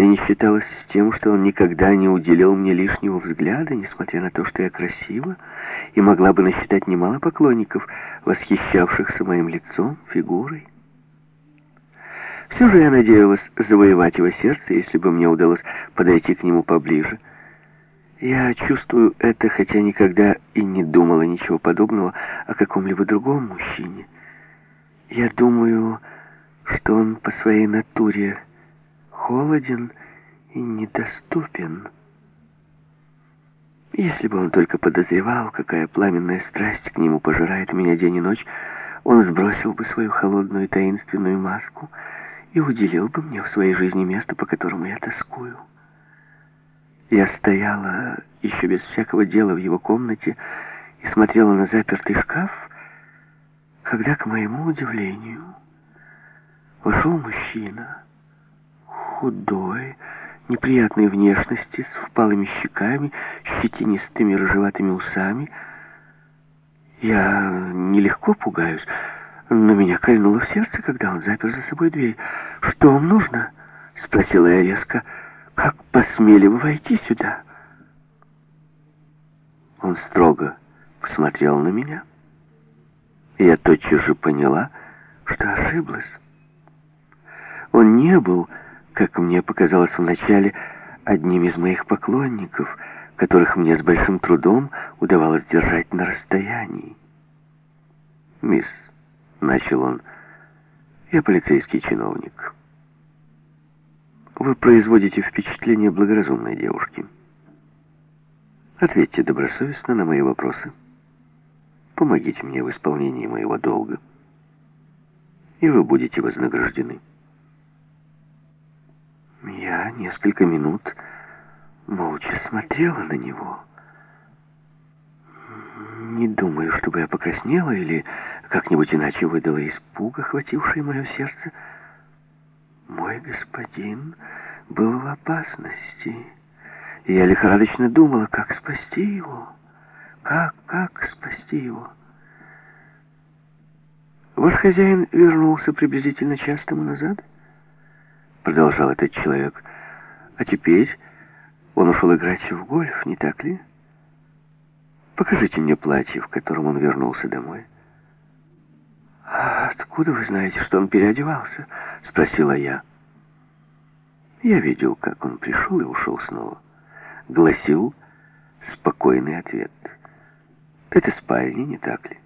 Я не считалась с тем, что он никогда не уделил мне лишнего взгляда, несмотря на то, что я красива, и могла бы насчитать немало поклонников, восхищавшихся моим лицом, фигурой. Все же я надеялась завоевать его сердце, если бы мне удалось подойти к нему поближе. Я чувствую это, хотя никогда и не думала ничего подобного о каком-либо другом мужчине. Я думаю, что он по своей натуре холоден и недоступен. Если бы он только подозревал, какая пламенная страсть к нему пожирает меня день и ночь, он сбросил бы свою холодную таинственную маску и уделил бы мне в своей жизни место, по которому я тоскую. Я стояла еще без всякого дела в его комнате и смотрела на запертый шкаф, когда, к моему удивлению, вошел мужчина, худой, неприятной внешности, с впалыми щеками, щетинистыми рыжеватыми усами. Я нелегко пугаюсь, но меня кольнуло в сердце, когда он запер за собой дверь. «Что вам нужно?» — спросила я резко. «Как посмели вы войти сюда?» Он строго посмотрел на меня, я тотчас же поняла, что ошиблась. Он не был, как мне показалось вначале, одним из моих поклонников, которых мне с большим трудом удавалось держать на расстоянии. «Мисс», — начал он, — «я полицейский чиновник». Вы производите впечатление благоразумной девушки. Ответьте добросовестно на мои вопросы. Помогите мне в исполнении моего долга. И вы будете вознаграждены. Несколько минут молча смотрела на него. Не думаю, чтобы я покраснела или как-нибудь иначе выдала испуг, охвативший мое сердце. Мой господин был в опасности, и я лихорадочно думала, как спасти его. Как, как спасти его? Ваш хозяин вернулся приблизительно час тому назад, продолжал этот человек. А теперь он ушел играть в гольф, не так ли? Покажите мне платье, в котором он вернулся домой. «А откуда вы знаете, что он переодевался?» — спросила я. Я видел, как он пришел и ушел снова. Гласил спокойный ответ. «Это спальня, не так ли?»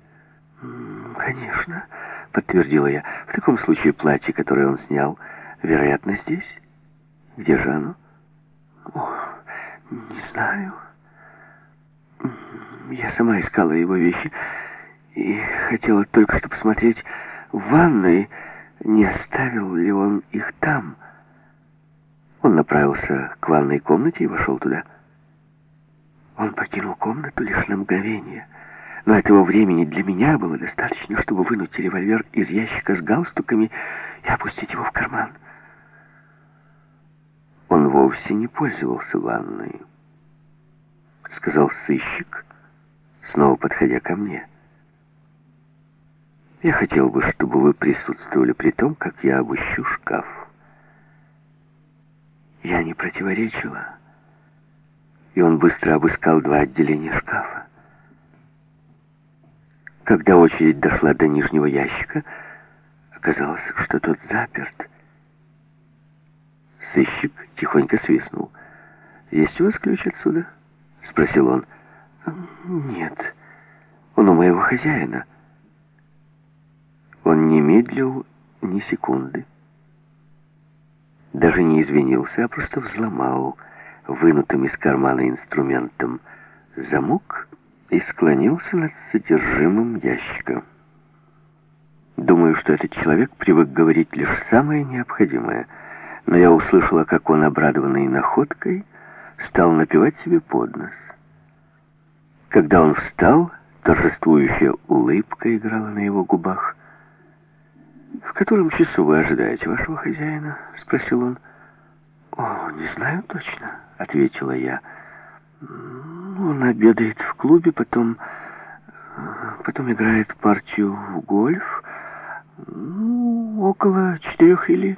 «Конечно», — подтвердила я. «В таком случае платье, которое он снял, вероятно, здесь? Где же оно?» «О, не знаю. Я сама искала его вещи и хотела только что посмотреть в ванной, не оставил ли он их там. Он направился к ванной комнате и вошел туда. Он покинул комнату лишь на мгновение, но этого времени для меня было достаточно, чтобы вынуть револьвер из ящика с галстуками и опустить его в карман. Он вовсе не пользовался ванной, сказал сыщик, снова подходя ко мне. Я хотел бы, чтобы вы присутствовали при том, как я обыщу шкаф. Я не противоречила, и он быстро обыскал два отделения шкафа. Когда очередь дошла до нижнего ящика, оказалось, что тот заперт. Сыщик тихонько свистнул. «Есть у вас ключ отсюда?» — спросил он. «Нет, он у моего хозяина». Он не медлил ни секунды. Даже не извинился, а просто взломал вынутым из кармана инструментом замок и склонился над содержимым ящика. Думаю, что этот человек привык говорить лишь самое необходимое, но я услышала, как он, обрадованный находкой, стал напевать себе под нос. Когда он встал, торжествующая улыбка играла на его губах. «В котором часу вы ожидаете вашего хозяина?» — спросил он. «О, не знаю точно», — ответила я. «Он обедает в клубе, потом... потом играет партию в гольф. Ну, около четырех или